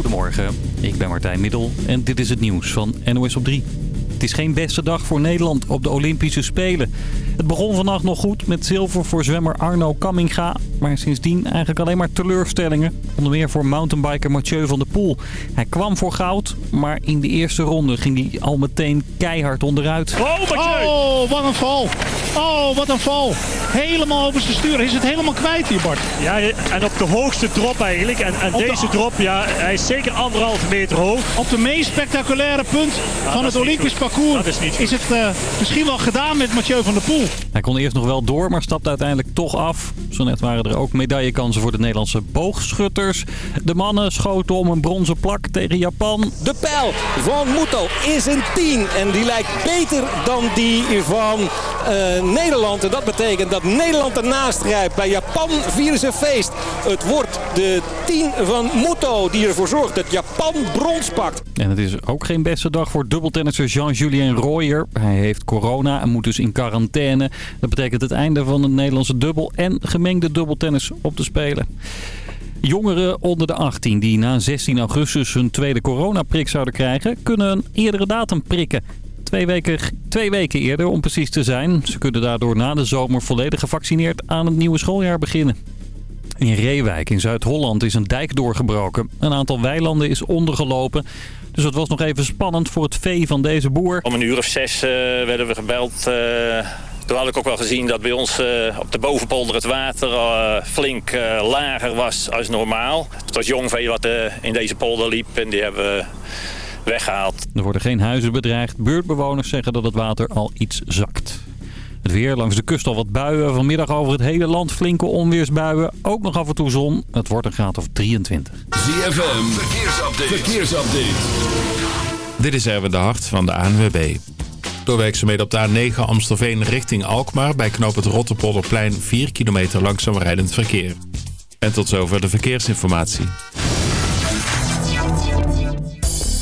Goedemorgen, ik ben Martijn Middel en dit is het nieuws van NOS op 3. Het is geen beste dag voor Nederland op de Olympische Spelen. Het begon vannacht nog goed met zilver voor zwemmer Arno Kamminga. Maar sindsdien eigenlijk alleen maar teleurstellingen. Onder meer voor mountainbiker Mathieu van der Poel. Hij kwam voor goud, maar in de eerste ronde ging hij al meteen keihard onderuit. Oh, Mathieu! Oh, wat een val! Oh, wat een val! Helemaal over zijn stuur. Is het helemaal kwijt hier, Bart? Ja, en op de hoogste drop eigenlijk. En, en deze drop, ja, hij is zeker anderhalve meter hoog. Op de meest spectaculaire punt van het Olympisch parcours is, is, het uh, misschien wel gedaan met Mathieu van der Poel. Hij kon eerst nog wel door, maar stapte uiteindelijk toch af. Zo net waren er ook medaillekansen voor de Nederlandse boogschutters. De mannen schoten om een bronzen plak tegen Japan. De pijl van Muto is een 10 en die lijkt beter dan die van Nederland. En dat betekent dat Nederland ernaast grijpt. Bij Japan vieren ze feest. Het wordt de 10 van Muto die ervoor zorgt dat Japan brons pakt. En het is ook geen beste dag voor dubbeltennisser Jean-Julien Royer. Hij heeft corona en moet dus in quarantaine. Dat betekent het einde van het Nederlandse dubbel en gemengde dubbeltennis op te spelen. Jongeren onder de 18 die na 16 augustus hun tweede coronaprik zouden krijgen... kunnen een eerdere datum prikken. Twee weken, twee weken eerder om precies te zijn. Ze kunnen daardoor na de zomer volledig gevaccineerd aan het nieuwe schooljaar beginnen. In Reewijk in Zuid-Holland is een dijk doorgebroken. Een aantal weilanden is ondergelopen. Dus het was nog even spannend voor het vee van deze boer. Om een uur of zes uh, werden we gebeld. Uh, toen had ik ook wel gezien dat bij ons uh, op de bovenpolder het water flink lager was als normaal. Het was jong vee wat in deze polder liep en die hebben we weggehaald. Er worden geen huizen bedreigd. Buurtbewoners zeggen dat het water al iets zakt. Het weer langs de kust al wat buien. Vanmiddag over het hele land flinke onweersbuien. Ook nog af en toe zon. Het wordt een graad of 23. ZFM, verkeersupdate. verkeersupdate. Dit is Erwin de Hart van de ANWB. Door werkzaamheden op de A9 Amstelveen richting Alkmaar... bij knoop het Rotterpolderplein 4 kilometer langzaam rijdend verkeer. En tot zover de verkeersinformatie.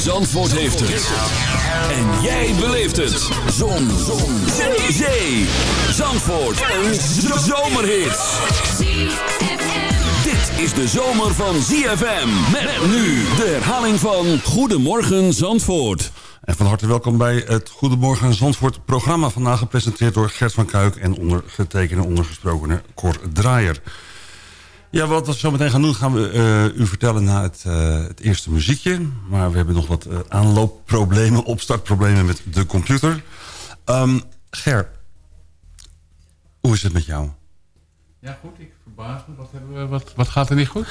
Zandvoort heeft het. En jij beleeft het. Zon. Zon. Zee. Zandvoort. Een zomerhit. Dit is de zomer van ZFM. Met nu de herhaling van Goedemorgen Zandvoort. En van harte welkom bij het Goedemorgen Zandvoort programma. Vandaag gepresenteerd door Gert van Kuik en ondergetekende ondergesprokene Cor Draaier. Ja, wat we zo meteen gaan doen, gaan we uh, u vertellen na het, uh, het, eerste muziekje. Maar we hebben nog wat uh, aanloopproblemen, opstartproblemen met de computer. Um, Ger, hoe is het met jou? Ja, goed. Ik verbaas me. Wat, hebben we, wat, wat gaat er niet goed?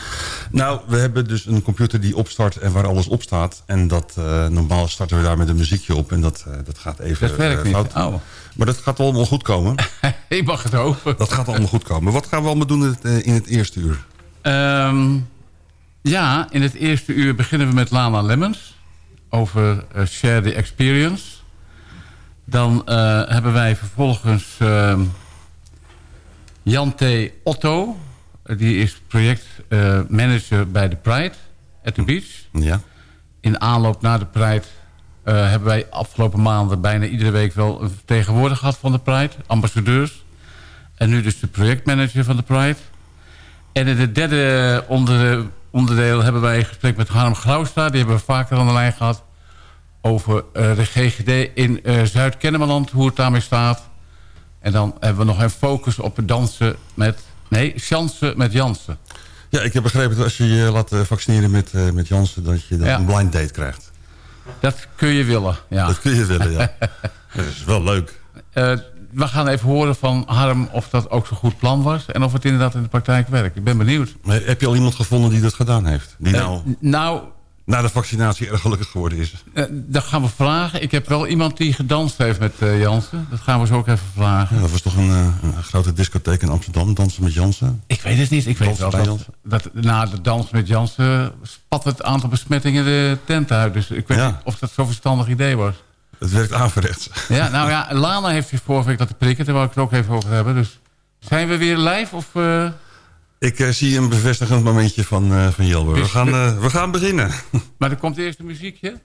Nou, we hebben dus een computer die opstart en waar alles op staat. En dat, normaal starten we daar met een muziekje op. En dat, dat gaat even dat werkt niet. fout. Oh. Maar dat gaat allemaal goed komen. Ik mag het hopen. Dat gaat allemaal goed komen. Wat gaan we allemaal doen in het, in het eerste uur? Um, ja, in het eerste uur beginnen we met Lana Lemmens. Over uh, Share the Experience. Dan uh, hebben wij vervolgens uh, Jan T. Otto. Die is projectmanager bij de Pride at the Beach. Ja. In aanloop naar de Pride uh, hebben wij afgelopen maanden bijna iedere week wel een vertegenwoordiger gehad van de Pride. Ambassadeurs. En nu dus de projectmanager van de Pride. En in het derde onder, onderdeel hebben wij een gesprek met Harm Graustra. Die hebben we vaker aan de lijn gehad. Over uh, de GGD in uh, Zuid-Kennemerland. Hoe het daarmee staat. En dan hebben we nog een focus op het dansen met... Nee, chansen met Jansen. Ja, ik heb begrepen dat als je je laat eh, vaccineren met, eh, met Janssen... dat je dan Ja. een blind date krijgt. Dat kun je willen, ja. Dat kun je willen, ja. dat is wel leuk. Eh, we gaan even horen van Harm of dat ook zo'n goed plan was... en of het inderdaad in de praktijk werkt. Ik ben benieuwd. Maar heb je al iemand gevonden die dat gedaan heeft? Die nou nou, na de vaccinatie erg gelukkig geworden is? eh, dat gaan we vragen. Ik heb wel iemand die gedanst heeft met eh, Jansen. Dat gaan we zo ook even vragen. Ja, dat was toch een, eh, een grote discotheek in Amsterdam, dansen met Jansen? Ik weet het niet. Ik weet wel bij dat, dat na de dans met Jansen spat het aantal besmettingen de tent uit. Dus ik weet Ja. niet of dat zo'n verstandig idee was. Het werkt averechts. Ja, nou ja, Lana heeft zich vorige week laten prikken. Daar wou ik het ook even over hebben. Dus zijn we weer live? Of, eh, Ik eh, zie een bevestigend momentje van, eh van Jelber. We gaan, eh, we gaan beginnen. Maar er komt eerst een muziekje.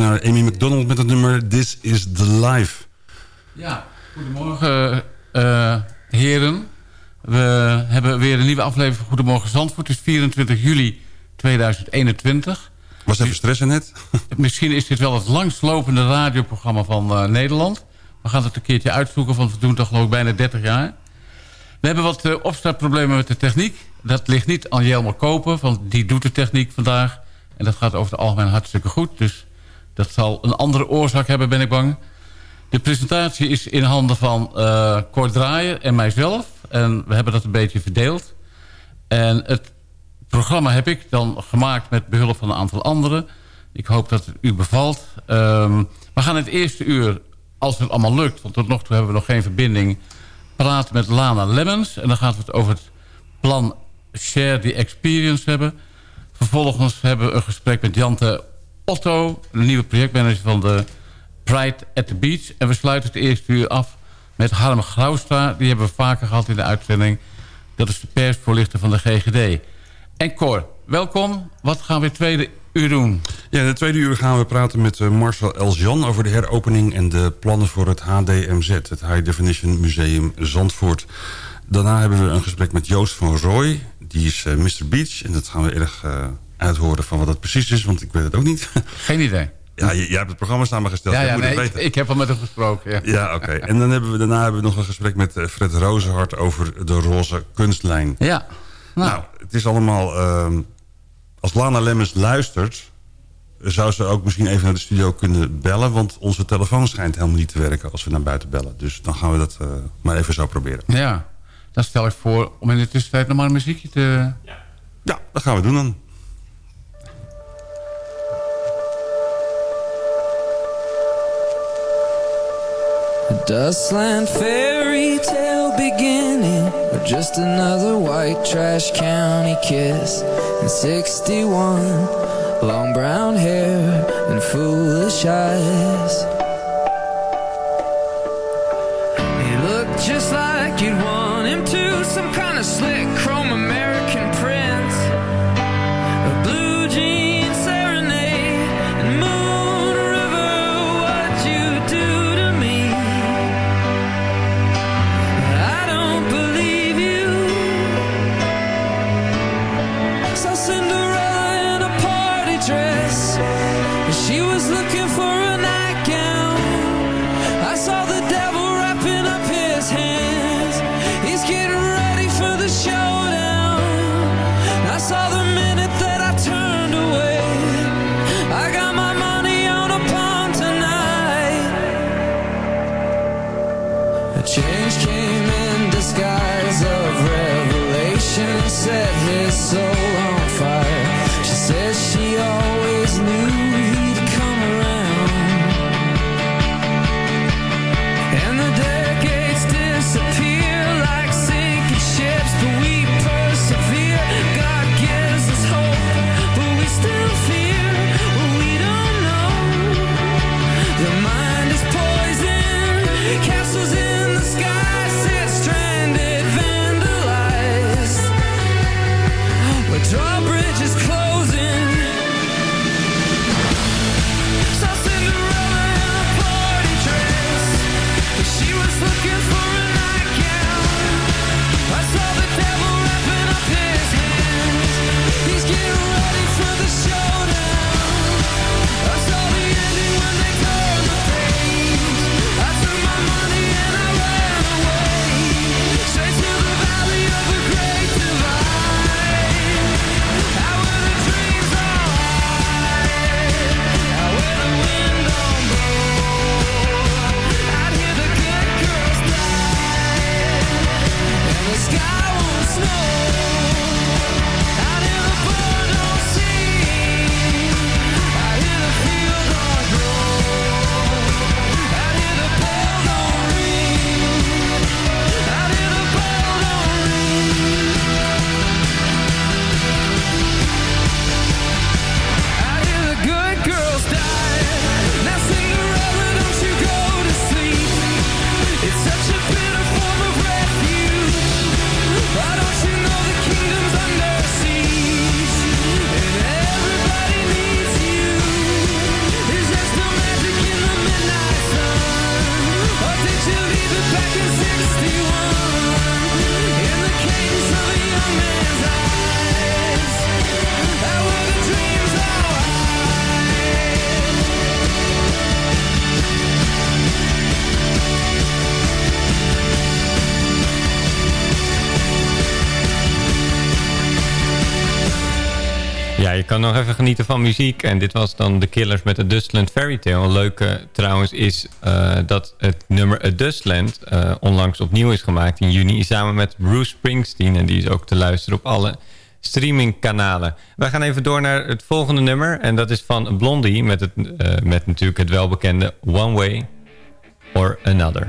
Eh, naar Amy McDonald met het nummer This is the Life. Ja, goedemorgen eh, heren. We hebben weer een nieuwe aflevering van Goedemorgen Zandvoort. Het is 24 juli 2021. Was even stressen net? Misschien is dit wel het langslopende radioprogramma van eh, Nederland. We gaan het een keertje uitzoeken, want we doen al geloof ik bijna 30 jaar. We hebben wat eh, opstartproblemen met de techniek. Dat ligt niet aan Jelmer Koper, want die doet de techniek vandaag. En dat gaat over het algemeen hartstikke goed. Dus dat zal een andere oorzaak hebben, ben ik bang. De presentatie is in handen van eh Cor Draaier en mijzelf. En we hebben dat een beetje verdeeld. En het programma heb ik dan gemaakt met behulp van een aantal anderen. Ik hoop dat het u bevalt. Ehm, we gaan het eerste uur, als het allemaal lukt... want tot nog toe hebben we nog geen verbinding... praten met Lana Lemmens. En dan gaan we het over het plan Share the Experience hebben. Vervolgens hebben we een gesprek met Jante Otto... de nieuwe projectmanager van de Pride at the Beach. En we sluiten het eerste uur af met Harm Graustra. Die hebben we vaker gehad in de uitzending. Dat is de persvoorlichter van de GGD. En Cor, welkom. Wat gaan we het tweede uur doen? Ja, in de tweede uur gaan we praten met eh, Marcel Eljan... over de heropening en de plannen voor het HDMZ... het High Definition Museum Zandvoort. Daarna hebben we een gesprek met Joost van Rooij. Die is eh, Mr. Beach. En dat gaan we erg eh, uithoren van wat dat precies is... want ik weet het ook niet. Geen idee. Ja, jij hebt het programma samengesteld. Ja, ja moet nee, het ik, weten. ik heb al met hem gesproken. Ja, Ja, oké. En dan hebben we, daarna hebben we nog een gesprek met eh, Fred Rozenhart... over de roze kunstlijn. Ja. Nou, het is allemaal... ehm, als Lana Lemmens luistert... zou ze ook misschien even naar de studio kunnen bellen... want onze telefoon schijnt helemaal niet te werken... als we naar buiten bellen. Dus dan gaan we dat eh, maar even zo proberen. ja. Dan stel ik voor om in de tussentijd nog maar een muziekje te... Ja, dat gaan we doen dan. A dustland fairy tale beginning, or just another white trash county kiss. And 61, long brown hair and foolish eyes. He looked just like you'd want him to, some kind of slick van muziek. En dit was dan The Killers met A Dustland Fairy Tale. Leuke trouwens is eh, dat het nummer A Dustland eh, onlangs opnieuw is gemaakt in juni. Samen met Bruce Springsteen. En die is ook te luisteren op alle streamingkanalen. Wij gaan even door naar het volgende nummer. En dat is van Blondie met, het, eh, met natuurlijk het welbekende One Way or Another.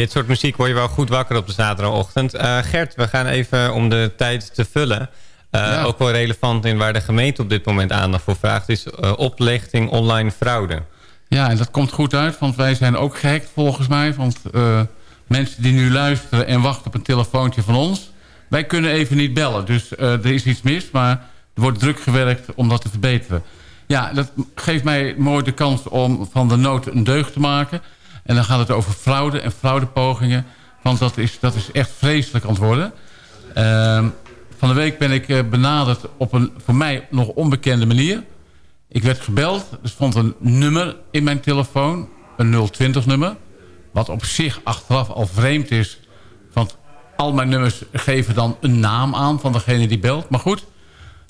Dit soort muziek word je wel goed wakker op de zaterdagochtend. Eh, Gert, we gaan even om de tijd te vullen. Eh, Ook wel relevant in waar de gemeente op dit moment aandacht voor vraagt... is eh, oplichting online fraude. Ja, en dat komt goed uit, want wij zijn ook gehackt volgens mij. Want mensen die nu luisteren en wachten op een telefoontje van ons... wij kunnen even niet bellen, dus er is iets mis... maar er wordt druk gewerkt om dat te verbeteren. Ja, dat geeft mij mooi de kans om van de nood een deugd te maken. En dan gaat het over fraude en fraudepogingen. Want dat is, dat is echt vreselijk aan het worden. Ehm, van de week ben ik eh, benaderd op een voor mij nog onbekende manier. Ik werd gebeld. Er stond een nummer in mijn telefoon. Een 020-nummer. Wat op zich achteraf al vreemd is. Want al mijn nummers geven dan een naam aan van degene die belt. Maar goed,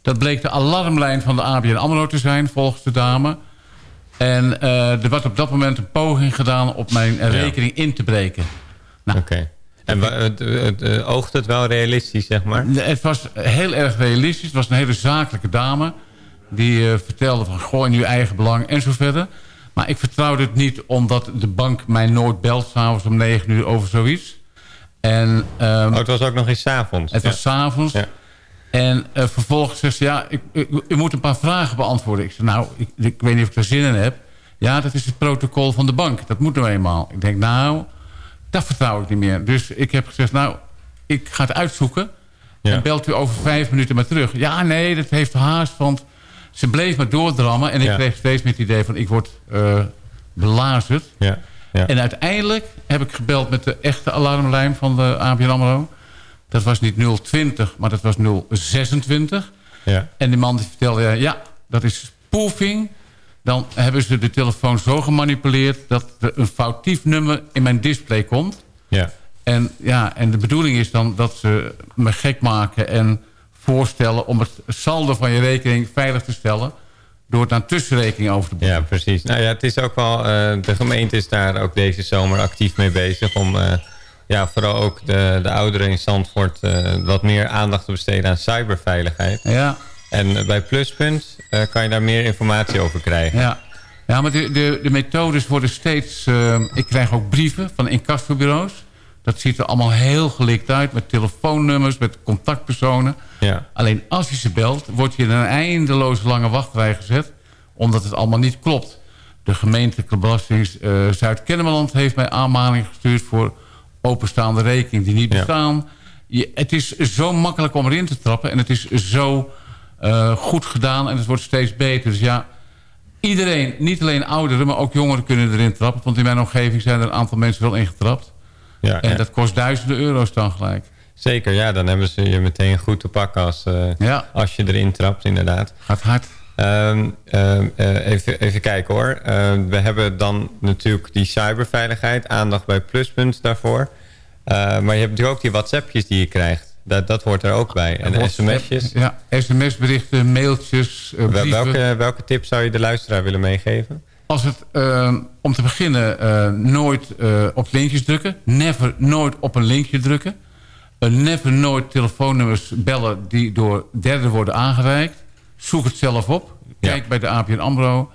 dat bleek de alarmlijn van de ABN AMRO te zijn, volgens de dame. En eh, er werd op dat moment een poging gedaan op mijn eh, rekening in te breken. Nou, Oké. En het, oogt het wel realistisch, zeg maar? Het was heel erg realistisch. Het was een hele zakelijke dame. Die eh, vertelde van, gooi in uw eigen belang en zo verder. Maar ik vertrouwde het niet omdat de bank mij nooit belt... s'avonds om negen uur over zoiets. En, ehm, Oh, het was ook nog eens 's avonds. Het was s'avonds. En eh, vervolgens zegt ze, ja, ik, ik, u moet een paar vragen beantwoorden. Ik zei, nou, ik, ik weet niet of ik er zin in heb. Ja, dat is het protocol van de bank. Dat moet nou eenmaal. Ik denk, nou, dat vertrouw ik niet meer. Dus ik heb gezegd, nou, ik ga het uitzoeken. En belt u over vijf minuten maar terug. Ja, nee, dat heeft haast, want ze bleef maar doordrammen. En ik Ja. kreeg steeds met het idee van, ik word belazerd. Ja. Ja. En uiteindelijk heb ik gebeld met de echte alarmlijn van de ABN AMRO. Dat was niet 020, maar dat was 026. Ja. En die man die vertelde, ja, ja, dat is spoofing. Dan hebben ze de telefoon zo gemanipuleerd... dat er een foutief nummer in mijn display komt. Ja. En, ja, en de bedoeling is dan dat ze me gek maken en voorstellen... om het saldo van je rekening veilig te stellen... door het naar tussenrekening over te boeken. Ja, precies. Nou ja, het is ook wel... eh, de gemeente is daar ook deze zomer actief mee bezig... om eh, ja, vooral ook de, de ouderen in Zandvoort... eh, wat meer aandacht te besteden aan cyberveiligheid. Ja. En eh, bij Pluspunt eh, kan je daar meer informatie over krijgen. Ja, ja maar de, de, de methodes worden steeds... ik krijg ook brieven van incassobureaus. Dat ziet er allemaal heel gelikt uit. Met telefoonnummers, met contactpersonen. Ja. Alleen als je ze belt, word je in een eindeloze lange wachtrij gezet. Omdat het allemaal niet klopt. De gemeentelijke belasting Zuid-Kennemerland heeft mij aanmaning gestuurd... voor openstaande rekeningen die niet Ja. bestaan. Je, het is zo makkelijk om erin te trappen. En het is zo eh, goed gedaan en het wordt steeds beter. Dus ja, iedereen, niet alleen ouderen, maar ook jongeren kunnen erin trappen. Want in mijn omgeving zijn er een aantal mensen wel ingetrapt. Ja, en ja. dat kost duizenden euro's dan gelijk. Zeker, ja, dan hebben ze je meteen goed te pakken als, eh, als je erin trapt, inderdaad. Gaat hard. Ehm, ehm, eh, even, even kijken hoor. Ehm, we hebben dan natuurlijk die cyberveiligheid, aandacht bij Pluspunt daarvoor. Maar je hebt natuurlijk ook die WhatsAppjes die je krijgt. Dat, dat hoort er ook bij. En WhatsApp, sms'jes. Ja, sms-berichten, mailtjes, eh, brieven. Welke, welke tip zou je de luisteraar willen meegeven? Als het, om te beginnen, eh, nooit op linkjes drukken. Never, nooit op een linkje drukken. Never, nooit telefoonnummers bellen die door derden worden aangereikt. Zoek het zelf op. Kijk bij de APN AMRO.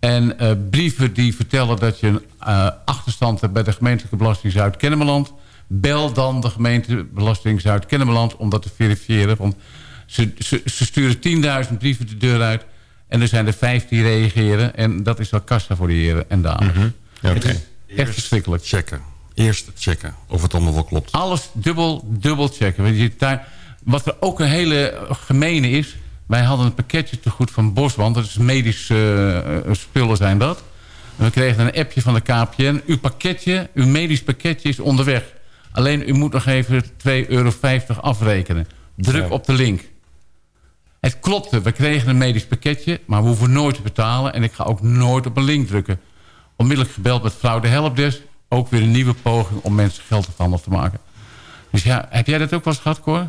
En eh, brieven die vertellen dat je een eh, achterstand hebt bij de gemeentelijke belasting Zuid-Kennemerland. Bel dan de gemeentebelasting Zuid-Kennemerland om dat te verifiëren. Want ze, ze, ze sturen 10.000 brieven de deur uit. En er zijn er vijf die reageren. En dat is wel kassa voor de heren en dames. Het is echt verschrikkelijk. Checken. Eerst checken of het allemaal wel klopt. Alles dubbel, dubbel checken. Want je wat er ook een hele gemene is... wij hadden een pakketje te goed van Boswand. Dat is medische eh, spullen zijn dat. En we kregen een appje van de KPN. Uw pakketje, uw medisch pakketje is onderweg. Alleen u moet nog even 2,50 euro afrekenen. Druk Ja. op de link. Het klopte, we kregen een medisch pakketje... maar we hoeven nooit te betalen... en ik ga ook nooit op een link drukken. Onmiddellijk gebeld met fraude helpdesk. Ook weer een nieuwe poging om mensen geld afhandig te maken. Dus ja, heb jij dat ook wel eens gehad, Cor?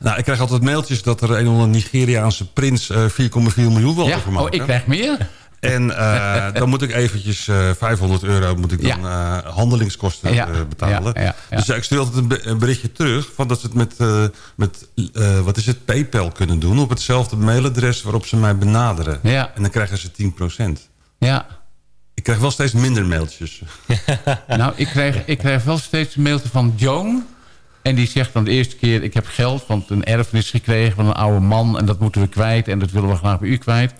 Nou, ik krijg altijd mailtjes dat er een of andere Nigeriaanse prins eh, 4,4 miljoen wil Ja, overmaken. oh, ik krijg meer. En eh, dan moet ik eventjes eh 500 euro moet ik dan eh, handelingskosten Ja, eh, betalen. ja. Dus ik stuur altijd een, be- een berichtje terug... Van dat ze het met, eh, met eh, wat is het, PayPal kunnen doen... op hetzelfde mailadres waarop ze mij benaderen. Ja. En dan krijgen ze 10%. Ja. Ik krijg wel steeds minder mailtjes. Nou, ik krijg, ik krijg wel steeds een mailtje van Joan. En die zegt dan de eerste keer... ik heb geld, want een erfenis gekregen van een oude man... en dat moeten we kwijt en dat willen we graag bij u kwijt.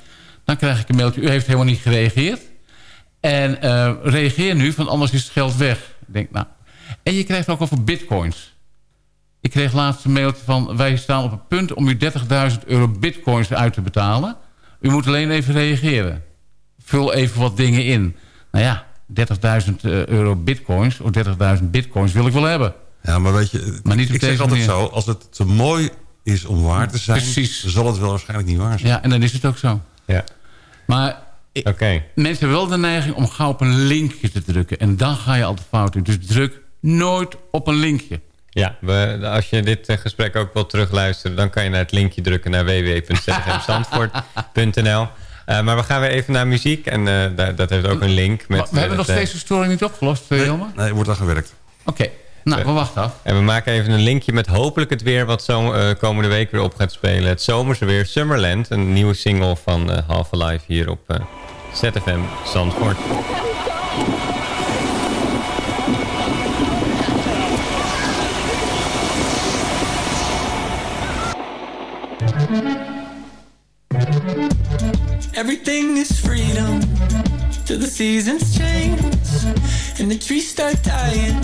Dan krijg ik een mailtje, u heeft helemaal niet gereageerd. En eh, reageer nu, want anders is het geld weg. Ik denk, nou... En je krijgt ook over bitcoins. Ik kreeg laatst een mailtje van... wij staan op het punt om u 30.000 euro bitcoins uit te betalen. U moet alleen even reageren. Vul even wat dingen in. Nou ja, 30.000 euro bitcoins... of 30.000 bitcoins wil ik wel hebben. Ja, maar weet je, Maar niet op ik zeg altijd manier. zo... als het te mooi is om waar te zijn... Precies. zal het wel waarschijnlijk niet waar zijn. Ja, en dan is het ook zo. Ja. Maar mensen hebben wel de neiging om gauw op een linkje te drukken. En dan ga je altijd fout in. Dus druk nooit op een linkje. Ja, we, als je dit eh, gesprek ook wilt terugluisteren... dan kan je naar het linkje drukken naar www.zfmzandvoort.nl. Eh, maar we gaan weer even naar muziek. En eh, dat heeft ook een link. Met, we hebben nog steeds de storing niet opgelost, nee, Jelmer? Nee, wordt aan gewerkt. Oké, nou, we wachten af. En we maken even een linkje met hopelijk het weer... wat zo, eh, komende week weer op gaat spelen. Het zomerse weer Summerland. Een nieuwe single van eh Half Alive hier op eh, ZFM Zandvoort. Everything is freedom till the seasons change and the trees start dying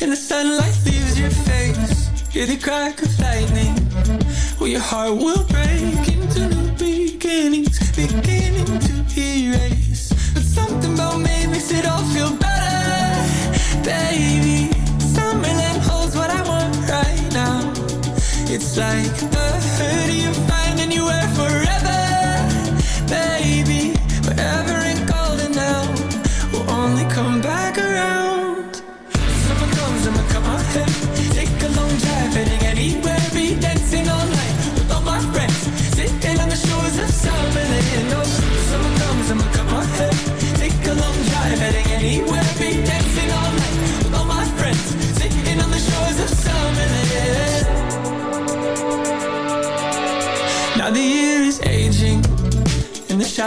and the sunlight leaves your face. Hear the crack of lightning, well your heart will break into new beginnings, beginning to erase. But something about me makes it all feel better, baby. Summerland holds what I want right now. It's like the hoodie you find anywhere forever, baby.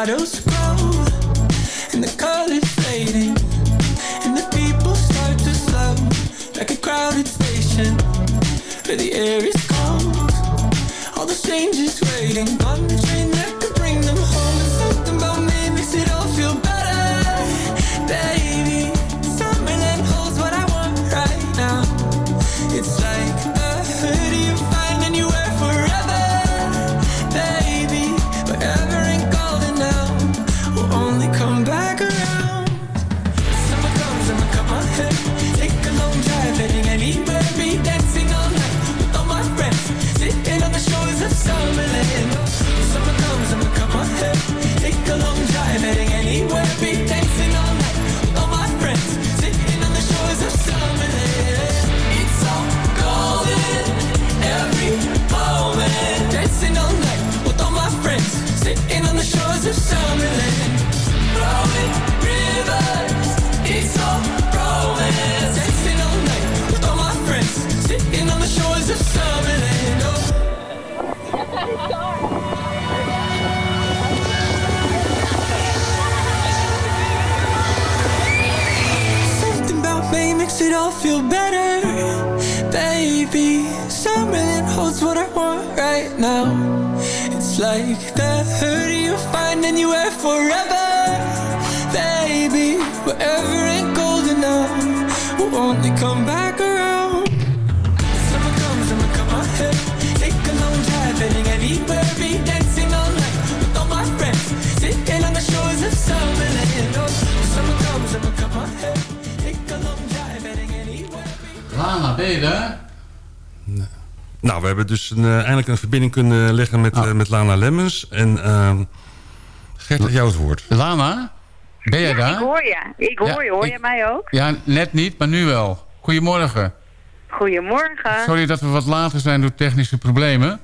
Shadows the hoodie you find and you wear forever, baby. Wherever ain't gold enough will only come back around. Summer comes, summer come my head. Take a long drive, heading anywhere, be dancing all night with all my friends, sitting on the shores of Summerlin. Oh, summer comes, summer come my head. Take a long drive, heading anywhere. Lana, ben je daar? Nou, we hebben dus een, eh, eindelijk een verbinding kunnen leggen met, Ah. eh, met Lana Lemmens. En ehm Gert, jou het woord. Lana, ben jij Ja, daar? ik hoor je. Ik hoor Ja, je. Hoor ik- je mij ook? Ja, net niet, maar nu wel. Goedemorgen. Goedemorgen. Sorry dat we wat later zijn door technische problemen.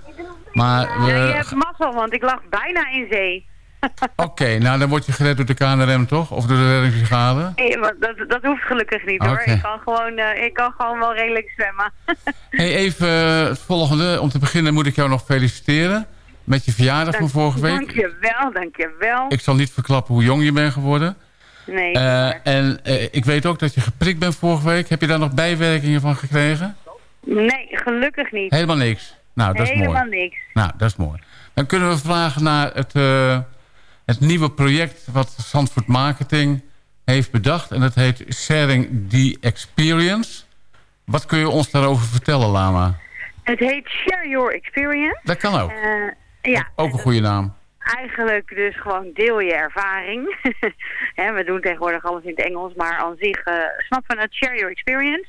Maar we... Ja, je hebt mazzel, want ik lag bijna in zee. Oké, nou dan word je gered door de KNRM toch? Of door de reddingsbrigade? Nee, maar dat, dat hoeft gelukkig niet hoor. Ik kan, gewoon, eh, ik kan gewoon wel redelijk zwemmen. Hey, even eh, het volgende. Om te beginnen moet ik jou nog feliciteren. Met je verjaardag van vorige week. Dankjewel, dankjewel. Ik zal niet verklappen hoe jong je bent geworden. Nee. Eh, en eh, ik weet ook dat je geprikt bent vorige week. Heb je daar nog bijwerkingen van gekregen? nee, gelukkig niet. Helemaal niks. Nou, dat is Helemaal mooi. niks. Nou, dat is mooi. Dan kunnen we vragen naar het, eh, het nieuwe project... wat Zandvoort Marketing heeft bedacht. En dat heet Sharing the Experience. Wat kun je ons daarover vertellen, Lama? Het heet Share Your Experience. Dat kan ook. Eh, ja, Ook een goede naam. eigenlijk dus gewoon deel je ervaring. We doen tegenwoordig alles in het Engels, maar aan zich eh snappen we het share your experience.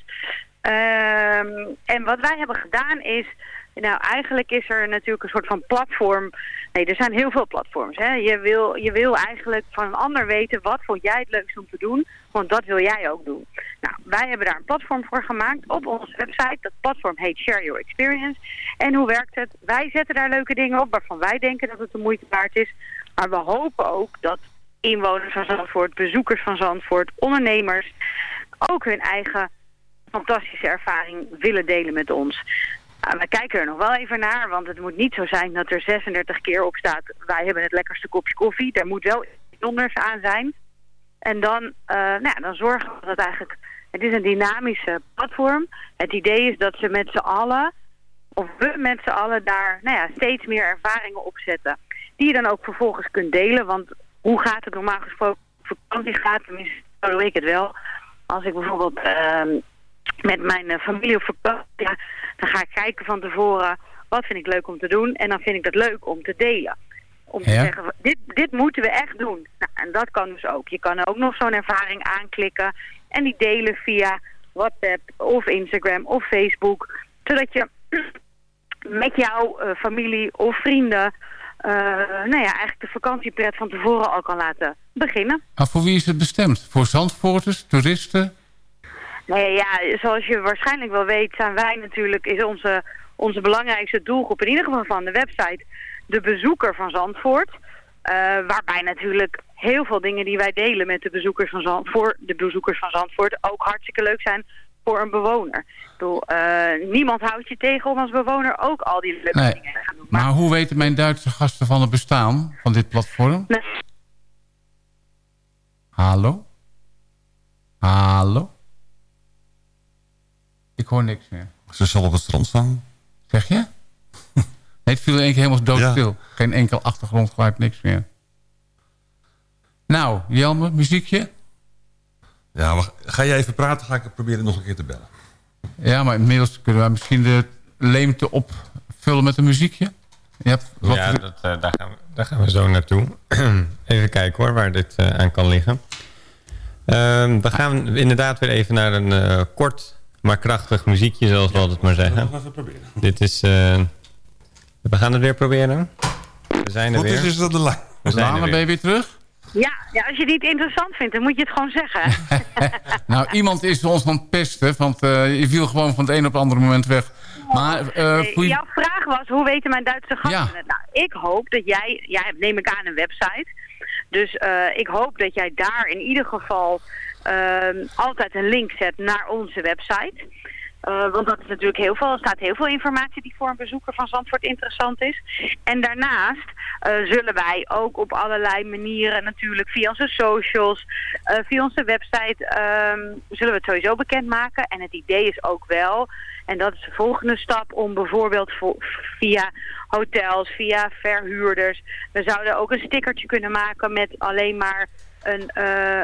Ehm, en wat wij hebben gedaan is, nou eigenlijk is er natuurlijk een soort van platform. Nee, er zijn heel veel platforms. Hè. Je, wil, je wil eigenlijk van een ander weten, wat vond jij het leukst om te doen? Want dat wil jij ook doen. Nou, wij hebben daar een platform voor gemaakt op onze website. Dat platform heet Share Your Experience. En hoe werkt het? Wij zetten daar leuke dingen op waarvan wij denken dat het de moeite waard is. Maar we hopen ook dat inwoners van Zandvoort, bezoekers van Zandvoort, ondernemers ook hun eigen fantastische ervaring willen delen met ons. Uh, we kijken er nog wel even naar, want het moet niet zo zijn dat er 36 keer op staat... wij hebben het lekkerste kopje koffie. Er moet wel iets bijzonders aan zijn. En dan, eh, nou ja, dan zorgen we dat eigenlijk... Het is een dynamische platform. Het idee is dat ze met z'n allen, of we met z'n allen daar nou ja, steeds meer ervaringen opzetten. Die je dan ook vervolgens kunt delen. Want hoe gaat het normaal gesproken op vakantie gaat, tenminste zo doe ik het wel. Als ik bijvoorbeeld ehm, met mijn eh, familie op vakantie ga, dan ga ik kijken van tevoren wat vind ik leuk om te doen. En dan vind ik dat leuk om te delen. Om te Ja. zeggen, dit, dit moeten we echt doen. Nou, en dat kan dus ook. Je kan ook nog zo'n ervaring aanklikken en die delen via WhatsApp of Instagram of Facebook. Zodat je met jouw eh, familie of vrienden eh, nou ja, eigenlijk de vakantiepret van tevoren al kan laten beginnen. Maar voor wie is het bestemd? Voor Zandvoorters, toeristen? Nee, ja, zoals je waarschijnlijk wel weet, zijn wij natuurlijk, is onze, onze belangrijkste doelgroep, in ieder geval van de website, de bezoeker van Zandvoort. Eh, waarbij natuurlijk heel veel dingen die wij delen met de bezoekers van Zandvoort, de bezoekers van Zandvoort ook hartstikke leuk zijn voor een bewoner. Ik bedoel, eh, niemand houdt je tegen om als bewoner ook al die leuke Nee. dingen te gaan doen. Maar hoe weten mijn Duitse gasten van het bestaan van dit platform? Hallo? Hallo? Ik hoor niks meer. Ze zal op het strand staan. Zeg je? nee, het viel in één keer helemaal doodstil. Geen enkel achtergrondgeluid, niks meer. Nou, Jelme, muziekje? Ja, wacht. ga jij even praten? Ga ik het proberen nog een keer te bellen. Ja, maar inmiddels kunnen we misschien de leemte opvullen met een muziekje. Je hebt wat ja, dat, eh, daar, gaan we, daar gaan we zo naartoe. even kijken hoor, waar dit eh, aan kan liggen. Ehm, we gaan inderdaad weer even naar een eh, kort, maar krachtig muziekje, zoals we altijd maar zeggen. nog even proberen. Dit is... eh, we gaan het weer proberen. We zijn er Wat weer. is, is dat de lijn? We zijn er Lana, ben weer. je weer terug? Ja, ja, als je het niet interessant vindt, dan moet je het gewoon zeggen. Nou, iemand is ons aan het pesten, want eh, je viel gewoon van het een op het andere moment weg. Maar eh, je- Jouw vraag was, hoe weten mijn Duitse gasten Ja. het? Nou, ik hoop dat jij, jij hebt neem ik aan een website. Dus eh, ik hoop dat jij daar in ieder geval altijd een link zet naar onze website. Eh, want dat is natuurlijk heel veel, er staat heel veel informatie die voor een bezoeker van Zandvoort interessant is. En daarnaast eh, zullen wij ook op allerlei manieren natuurlijk via onze socials, eh, via onze website, ehm, zullen we het sowieso bekendmaken. En het idee is ook wel, en dat is de volgende stap, om bijvoorbeeld vo- via hotels, via verhuurders, we zouden ook een stickertje kunnen maken met alleen maar een,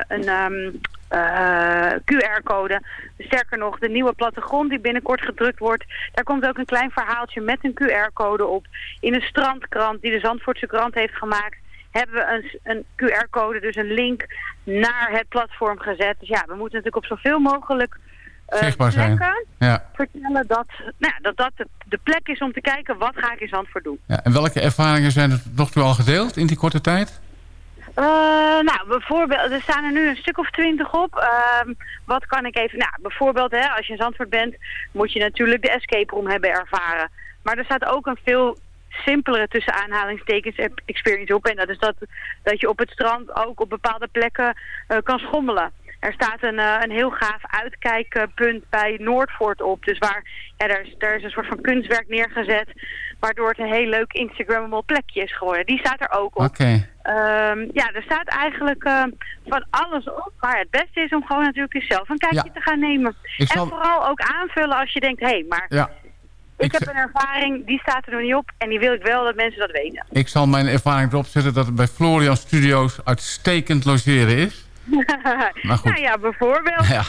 een ehm, eh, QR-code. Sterker nog, de nieuwe plattegrond die binnenkort gedrukt wordt, daar komt ook een klein verhaaltje met een QR-code op. In een strandkrant die de Zandvoortse krant heeft gemaakt, hebben we een, een QR-code, dus een link naar het platform gezet. Dus ja, we moeten natuurlijk op zoveel mogelijk Zichtbaar zijn. plekken Ja. vertellen dat, nou, dat dat de, de plek is om te kijken wat ga ik in Zandvoort doen. Ja, en welke ervaringen zijn er nog toe al gedeeld in die korte tijd? Eh, nou, bijvoorbeeld, er staan er nu een stuk of twintig op. Ehm, wat kan ik even... Nou, bijvoorbeeld, hè, als je in Zandvoort bent, moet je natuurlijk de escape room hebben ervaren. Maar er staat ook een veel simpelere tussen aanhalingstekens experience op. En dat is dat, dat je op het strand ook op bepaalde plekken eh, kan schommelen. Er staat een, eh, een heel gaaf uitkijkpunt bij Noordvoort op. Dus waar, ja, daar, is, daar is een soort van kunstwerk neergezet. Waardoor het een heel leuk Instagrammable plekje is geworden. Die staat er ook op. Oké. Ehm, ja, er staat eigenlijk eh, van alles op. Maar het beste is om gewoon natuurlijk eens zelf een kijkje Ja. te gaan nemen. Ik zal- En vooral ook aanvullen als je denkt, hé, hey, maar Ja. ik heb een ervaring, die staat er nog niet op. En die wil ik wel dat mensen dat weten. Ik zal mijn ervaring erop zetten dat het bij Florian Studios uitstekend logeren is. Maar goed. Nou ja, bijvoorbeeld. Ja.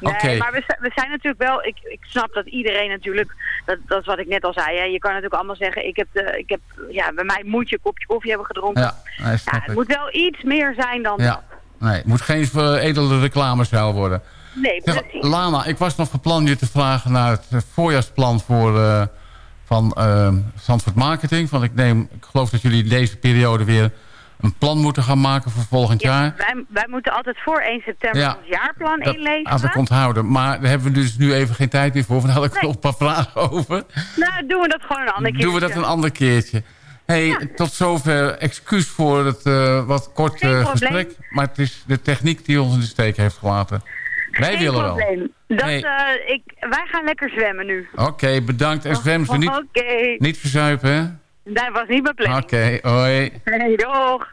nee, maar we, zi- we zijn natuurlijk wel... Ik, ik snap dat iedereen natuurlijk... Dat, dat is wat ik net al zei. Hè. Je kan natuurlijk allemaal zeggen... Ik heb, de, ik heb, ja, bij mij moet je een kopje koffie hebben gedronken. Ja, het ik. moet wel iets meer zijn dan Ja. Nee, het moet geen veredelde reclamezuil worden. Nee, Zeg, precies. Lana, ik was nog van plan je te vragen naar het eh, voorjaarsplan voor, eh, van eh, Zandvoort Marketing. Want ik, neem, ik geloof dat jullie deze periode weer een plan moeten gaan maken voor volgend jaar. Wij, wij moeten altijd voor 1 september Ja. ons jaarplan Dat inleveren. had ik onthouden. Maar daar hebben we dus nu even geen tijd meer voor. Daar had ik Nee. nog een paar vragen over. Nou, doen we dat gewoon een andere keer. Doen we dat een ander keertje. Hey, tot zover excuus voor het eh, wat kort Geen eh, probleem. gesprek. Maar het is de techniek die ons in de steek heeft gelaten. Wij Geen willen wel. probleem. Dat, Hey. eh, ik, wij gaan lekker zwemmen nu. Oké, bedankt. En zwem ze niet, Oké. niet verzuipen, hè? Dat was niet mijn planning. Oké, hoi. Hey, doeg.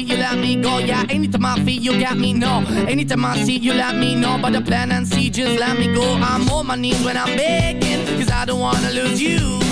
you let me go. Yeah, anytime I feel, you got me. No, anytime I see, you let me know. But the plan and see, just let me go. I'm on my knees when I'm begging, cause I don't wanna lose you.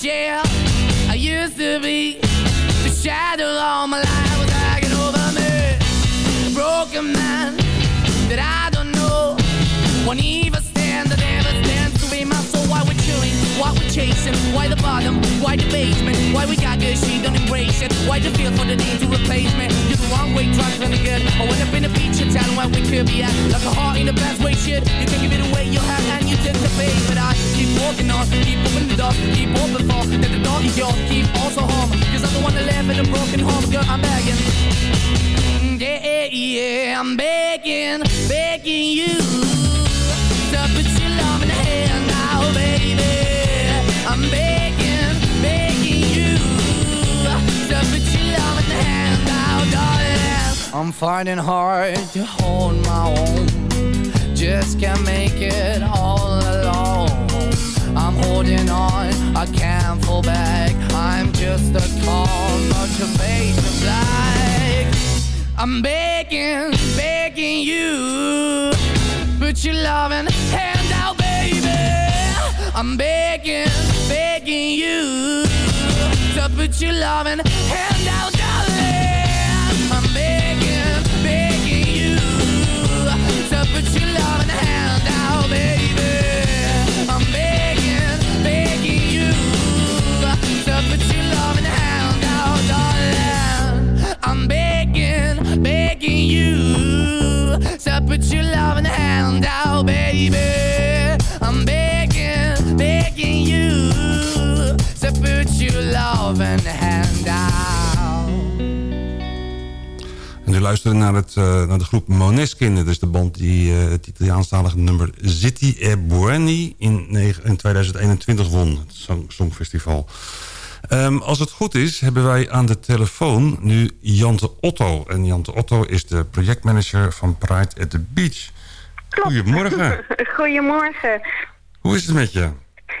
Shell I used to be. The shadow all my life was hanging over me. A broken man that I don't know. Won't even stand, I never stand to be my soul. Why we're chilling, why we're chasing? Why the bottom? Why the basement? Why we got good, she don't embrace it? Why the feel for the need to replace me? You're the wrong way, trying to good. I went up in a feature town where we could be at. Like a heart in a best way, shit. You can give it away, you have, and you take the bait. But I keep walking on, keep opening the door, keep open for that the door is yours. Keep also home, cause I'm the one that live in a broken home, girl. I'm begging. Mm, yeah, yeah, I'm begging, begging you to put your love in the hand now, baby. I'm begging, I'm finding hard to hold my own. Just can't make it all alone. I'm holding on, I can't fall back. I'm just a call, not of black. I'm begging, begging you. Put your loving hand out, baby. I'm begging, begging you. To put your loving hand out, darling. I'm begging, To put your En u luisterde naar, het, eh, naar de groep Moneskin. Dat is de band die eh, het Italiaanstalige nummer City e Buoni in, in 2021 won. Het Song- Songfestival. Ehm, als het goed is, hebben wij aan de telefoon nu Jante Otto. En Jante Otto is de projectmanager van Pride at the Beach. Goedemorgen. Goedemorgen. Hoe is het met je?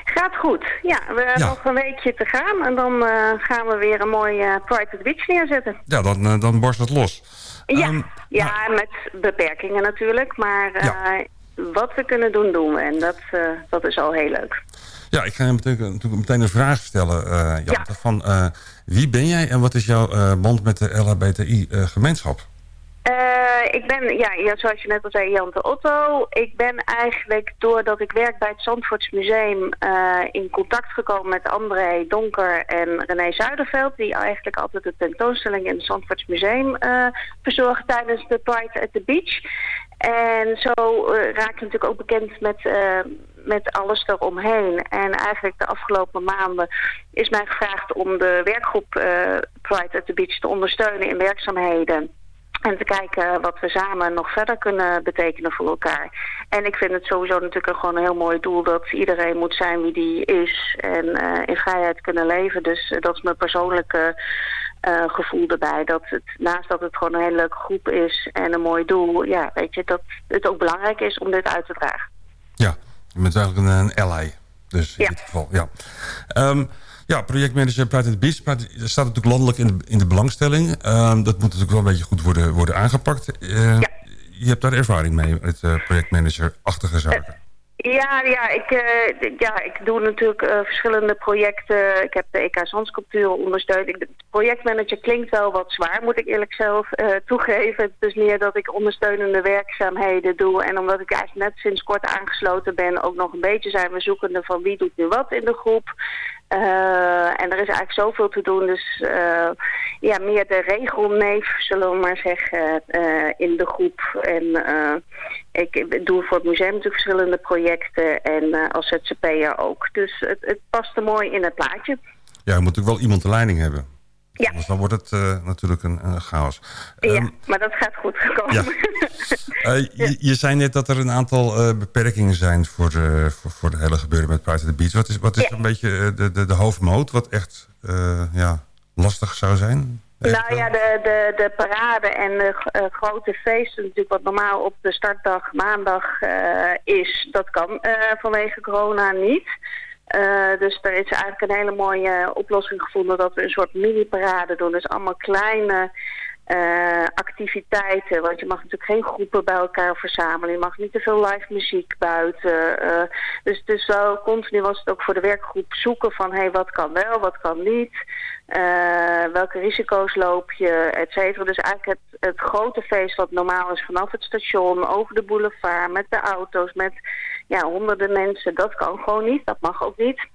Gaat goed. Ja, we hebben Ja. nog een weekje te gaan en dan eh, gaan we weer een mooi Pride Beach neerzetten. Ja, dan, eh, dan borst het los. Ja, Ehm, ja met beperkingen natuurlijk, maar eh, wat we kunnen doen, doen we. En dat, eh, dat is al heel leuk. Ja, ik ga je natuurlijk meteen een vraag stellen, eh Jante. Van, wie ben jij en wat is jouw band met de LHBTI-gemeenschap? Eh, ik ben, ja, zoals je net al zei, Jante Otto. Ik ben eigenlijk, doordat ik werk bij het Zandvoorts Museum... eh, in contact gekomen met André Donker en René Zuiderveld... die eigenlijk altijd de tentoonstelling in het Zandvoorts Museum eh, verzorgen... tijdens de Pride at the Beach. En zo eh, raak je natuurlijk ook bekend met, eh, met alles eromheen. En eigenlijk de afgelopen maanden is mij gevraagd om de werkgroep eh, Pride at the Beach te ondersteunen in werkzaamheden... En te kijken wat we samen nog verder kunnen betekenen voor elkaar. En ik vind het sowieso natuurlijk gewoon een heel mooi doel dat iedereen moet zijn wie die is. En eh, in vrijheid kunnen leven. Dus eh, dat is mijn persoonlijke eh, gevoel erbij. Dat het, naast dat het gewoon een hele leuke groep is en een mooi doel. Ja, weet je, dat het ook belangrijk is om dit uit te dragen. Je bent eigenlijk een, een ally. Dus in dit geval, ja. Ehm, ja, projectmanager Pride at the Beach. Pride- Dat staat natuurlijk landelijk in de, in de belangstelling. Ehm, dat moet natuurlijk wel een beetje goed worden, worden aangepakt. Eh, Je hebt daar ervaring mee, met uh, projectmanager-achtige zaken. Ja, ja, ik, eh, ja, ik doe natuurlijk eh, verschillende projecten. Ik heb de EK Zandsculpturen ondersteund. Ik, projectmanager klinkt wel wat zwaar, moet ik eerlijk zelf eh, toegeven. Het is meer dat ik ondersteunende werkzaamheden doe. En omdat ik eigenlijk net sinds kort aangesloten ben, ook nog een beetje zijn we zoekende van wie doet nu wat in de groep. Eh, en er is eigenlijk zoveel te doen. Dus eh, ja, meer de regelneef, zullen we maar zeggen, eh, in de groep. En ik doe voor het museum natuurlijk verschillende projecten. En als ZZP'er ook. Dus het, het past er mooi in het plaatje. Ja, je moet natuurlijk wel iemand de leiding hebben. Ja. Anders dan wordt het eh, natuurlijk een, een chaos. ja, maar dat gaat goed komen. ja. Eh, je, je zei net dat er een aantal eh, beperkingen zijn voor, voor, voor de hele gebeuren met Pride the Beach. Wat is, wat is Ja. een beetje de, de, de hoofdmoot wat echt ja, lastig zou zijn? Nou ja, de, de, de parade en de grote feesten natuurlijk wat normaal op de startdag maandag is, dat kan vanwege corona niet. Eh, dus er is eigenlijk een hele mooie oplossing gevonden dat we een soort mini-parade doen. Dus allemaal kleine eh, activiteiten. Want je mag natuurlijk geen groepen bij elkaar verzamelen. Je mag niet te veel live muziek buiten. eh, dus, dus zo continu was het ook voor de werkgroep zoeken van... hé, hey, wat kan wel, wat kan niet? Welke risico's loop je, et cetera. Dus eigenlijk het, het grote feest wat normaal is vanaf het station... over de boulevard, met de auto's, met ja, honderden mensen... dat kan gewoon niet, dat mag ook niet.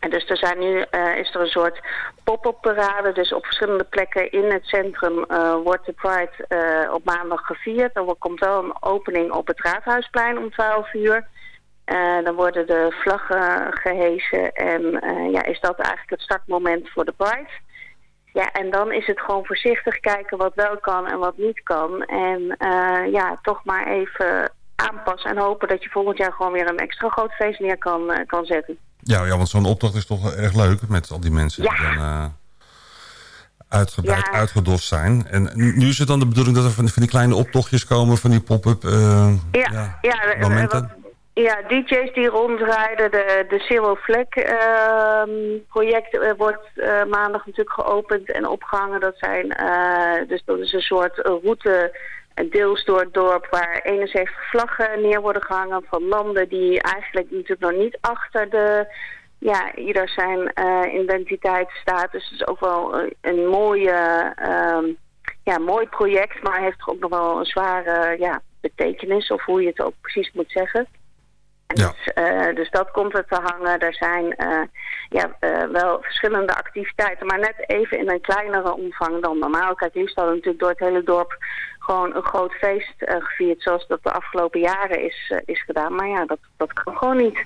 En dus er zijn nu eh, is er een soort pop-up parade. Dus op verschillende plekken in het centrum eh, wordt de Pride eh, op maandag gevierd. Er komt wel een opening op het Raadhuisplein om 12 uur. Dan worden de vlaggen gehesen en ja, is dat eigenlijk het startmoment voor de Pride. Ja, en dan is het gewoon voorzichtig kijken wat wel kan en wat niet kan. En ja, toch maar even aanpassen en hopen dat je volgend jaar gewoon weer een extra groot feest neer kan, eh, kan zetten. Ja, ja want zo'n optocht is toch erg leuk met al die mensen die dan eh, uitgebreid Ja. uitgedost zijn. En nu is het dan de bedoeling dat er van, van die kleine optochtjes komen, van die pop-up eh, Ja, ja, momenten? wat- ja, DJ's die rondrijden, de, de Zero Flag ehm, project wordt maandag natuurlijk geopend en opgehangen. Dat zijn, dus dat is een soort route, deels door het dorp, waar 71 vlaggen neer worden gehangen van landen die eigenlijk natuurlijk nog niet achter de, ja, ieder zijn eh, identiteit staat. Dus het is ook wel een, mooie, ehm, ja, mooi project, maar heeft ook nog wel een zware ja, betekenis, of hoe je het ook precies moet zeggen. En Dus, eh, dus dat komt er te hangen. Er zijn eh, ja, eh, wel verschillende activiteiten, maar net even in een kleinere omvang dan normaal. Kijk, hier staat natuurlijk door het hele dorp gewoon een groot feest gevierd, zoals dat de afgelopen jaren is, is gedaan. Maar ja, dat, dat kan gewoon niet.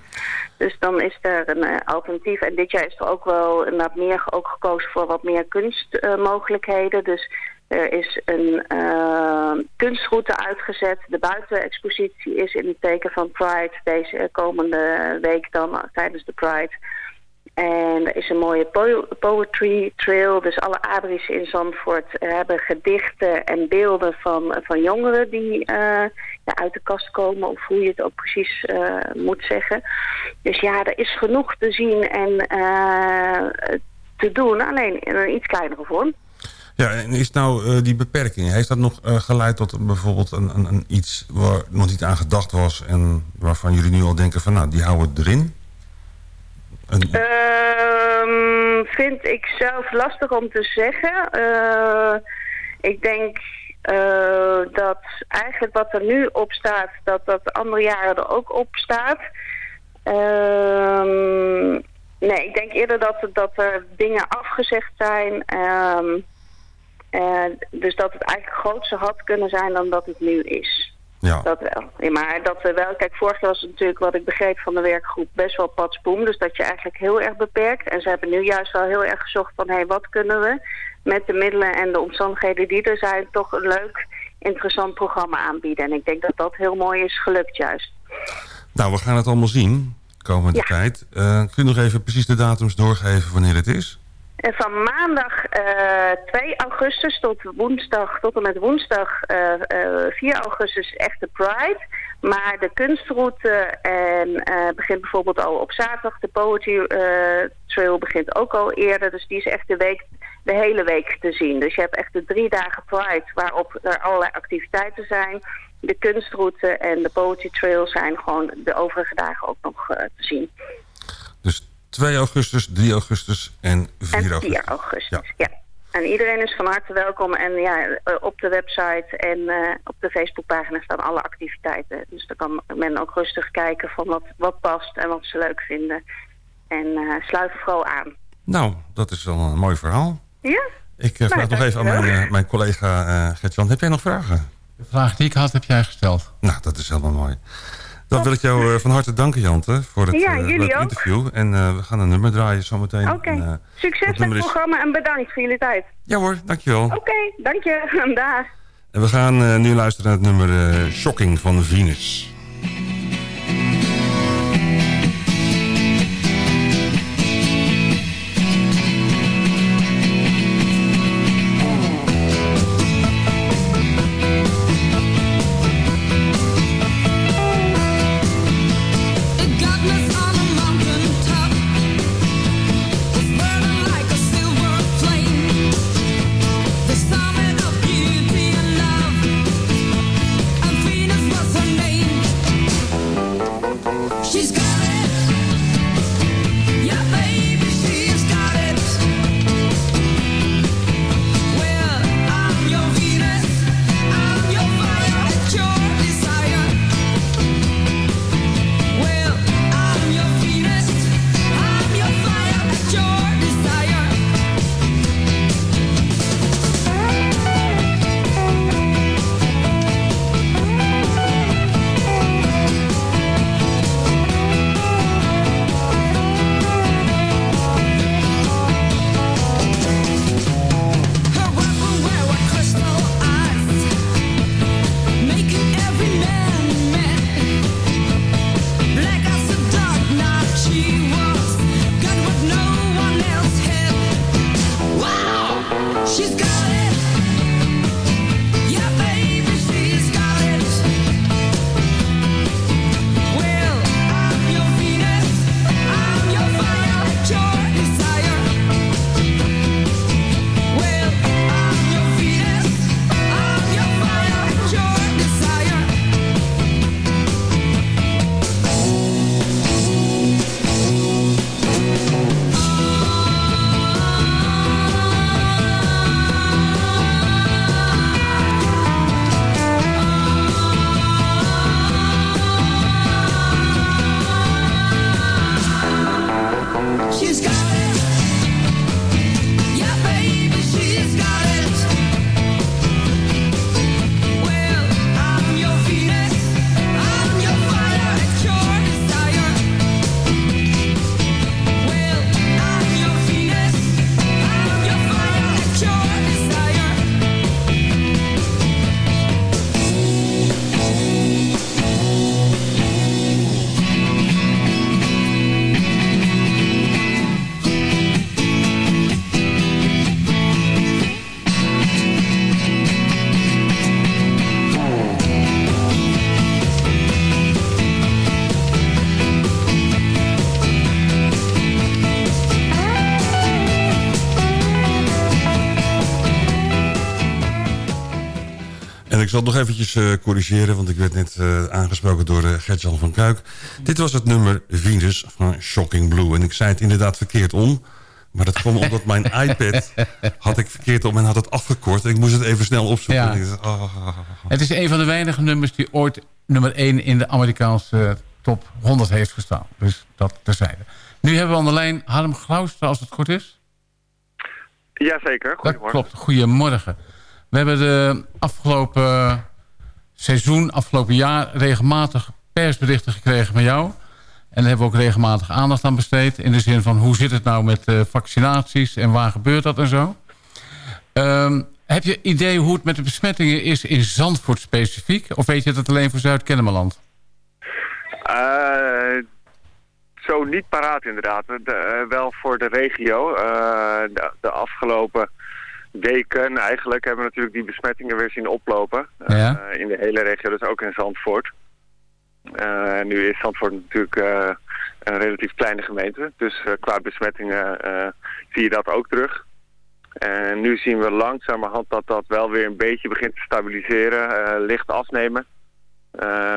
Dus dan is er een alternatief. En dit jaar is er ook wel inderdaad meer ook gekozen voor wat meer kunstmogelijkheden. dus er is een eh, kunstroute uitgezet. De buitenexpositie is in het teken van Pride deze komende week dan tijdens de Pride. En er is een mooie po- poetry trail. Dus alle abris in Zandvoort hebben gedichten en beelden van, van jongeren die eh, ja, uit de kast komen. Of hoe je het ook precies eh, moet zeggen. Dus ja, er is genoeg te zien en eh, te doen. Alleen in een iets kleinere vorm. Ja, en is nou eh, die beperking, heeft dat nog eh, geleid tot bijvoorbeeld een, een, een iets waar nog niet aan gedacht was... en waarvan jullie nu al denken van nou, die houden we erin? Een, Ehm, vind ik zelf lastig om te zeggen. Eh, ik denk dat eigenlijk wat er nu op staat, dat dat de andere jaren er ook op staat. Ehm, nee, ik denk eerder dat, dat er dingen afgezegd zijn. Eh, dus dat het eigenlijk groter had kunnen zijn dan dat het nu is. Ja. Dat wel. Ja, maar dat we wel, kijk, vorig jaar was het natuurlijk wat ik begreep van de werkgroep best wel patsboom. Dus dat je eigenlijk heel erg beperkt. En ze hebben nu juist wel heel erg gezocht van, hé, hey, wat kunnen we met de middelen en de omstandigheden die er zijn, toch een leuk, interessant programma aanbieden. En ik denk dat dat heel mooi is gelukt juist. Nou, we gaan het allemaal zien, komende Ja. tijd. Eh, kun je nog even precies de datums doorgeven wanneer het is? En van maandag eh 2 augustus tot woensdag, tot en met woensdag eh, eh, 4 augustus echt de Pride. Maar de kunstroute en, eh, begint bijvoorbeeld al op zaterdag. De Poetry eh, Trail begint ook al eerder. Dus die is echt de, week, de hele week te zien. Dus je hebt echt de drie dagen Pride waarop er allerlei activiteiten zijn. De kunstroute en de Poetry Trail zijn gewoon de overige dagen ook nog eh, te zien. 2 augustus, 3 augustus en 4 En augustus. 4 augustus, ja. En iedereen is van harte welkom. En ja, eh, op de website en eh, op de Facebookpagina staan alle activiteiten. Dus dan kan men ook rustig kijken van wat, wat past en wat ze leuk vinden. En eh sluit vooral aan. Nou, dat is wel een mooi verhaal. Ja? Ik vraag nog even aan mijn, mijn collega eh Gertjan. Heb jij nog vragen? De vraag die ik had, heb jij gesteld. Nou, dat is helemaal mooi. Dan wil ik jou eh, van harte danken, Jante, voor het, Ja, eh, jullie het ook. interview. En eh, we gaan een nummer draaien zometeen. Oké. Succes met het is- programma en bedankt voor jullie tijd. Ja hoor, dankjewel. Oké, dank je. Dag. En we gaan nu luisteren naar het nummer Shocking van Venus. Zal het nog eventjes eh, corrigeren, want ik werd net eh, aangesproken door uh, Gertjan van Kuik. Dit was het nummer Venus van Shocking Blue. En ik zei het inderdaad verkeerd om. Maar dat kwam omdat mijn iPad had ik verkeerd om en had het afgekort. Ik moest het even snel opzoeken. Ja. En ik dacht, ah. Het is een van de weinige nummers die ooit nummer 1 in de Amerikaanse top 100 heeft gestaan. Dus dat terzijde. Nu hebben we aan de lijn Harm Glouster, als het goed is. Jazeker, Dat goedemorgen. klopt, goedemorgen. We hebben de afgelopen seizoen, afgelopen jaar... regelmatig persberichten gekregen van jou. En daar hebben we ook regelmatig aandacht aan besteed. In de zin van hoe zit het nou met eh, vaccinaties en waar gebeurt dat en zo. Ehm, heb je idee hoe het met de besmettingen is in Zandvoort specifiek? Of weet je dat alleen voor Zuid-Kennemerland? Eh, zo niet paraat inderdaad. De, eh, wel voor de regio. De, de afgelopen weken eigenlijk hebben we natuurlijk die besmettingen weer zien oplopen. Ja. Eh, in de hele regio, dus ook in Zandvoort. Eh, nu is Zandvoort natuurlijk eh, een relatief kleine gemeente. Dus qua besmettingen zie je dat ook terug. En nu zien we langzamerhand dat dat wel weer een beetje begint te stabiliseren, licht afnemen.